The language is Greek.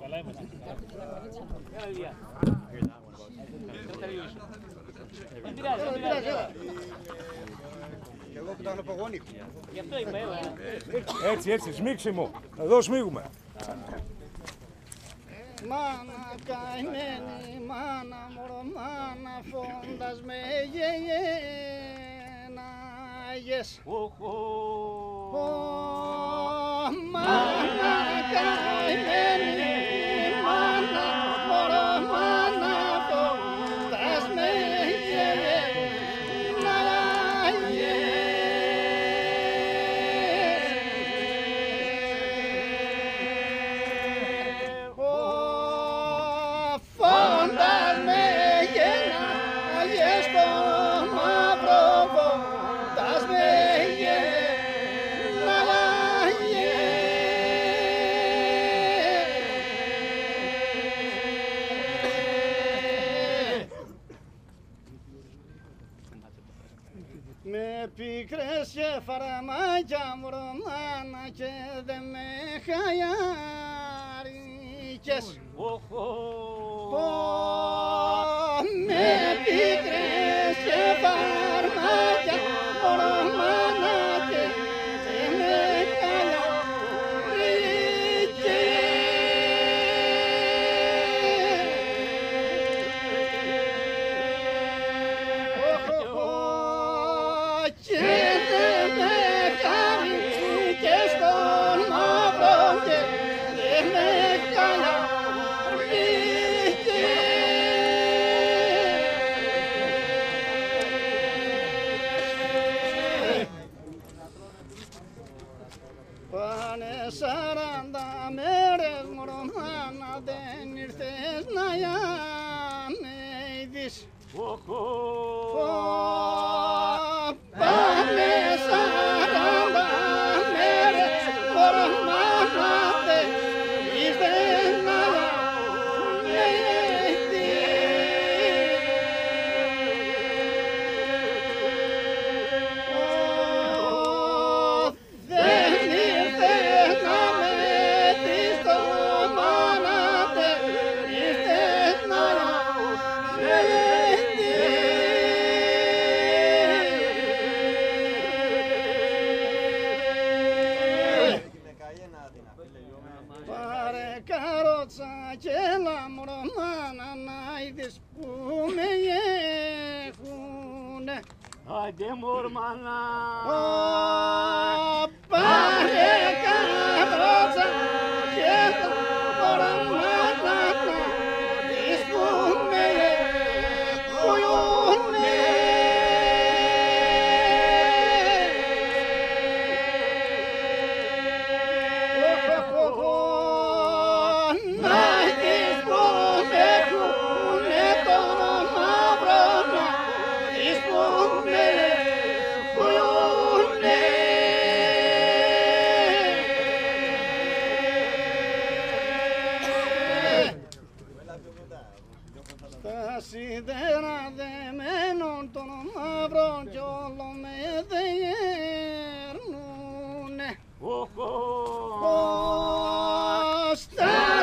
Καλά είμαστε. Έλα, Ηλία. Θα τελειώσω. Δεν πειράζει, δεν πειράζει. έλα. Και εγώ που τα βλέπω γόνι. Γι' αυτό είπα, έλα. Έτσι, έτσι, σμίξιμο. Εδώ σμίγουμε. Μάνα καημένη, μάνα μωρό, μάνα φόντας με γεννάγες. Οχ, οχ. Ω, Μάνα Με πικρές και φαραμάκια μωρομάνα και δε με χαϊάρικες. Οχ, Πάνε σαράντα μέρες μωρομάνα δεν ήρθες να με καρότσα και λαμρομάνα να είδες που με έχουνε. Άντε, μορμανά. σιδέρα δεμένων των μαύρων κι όλο με διέρνουνε. Στα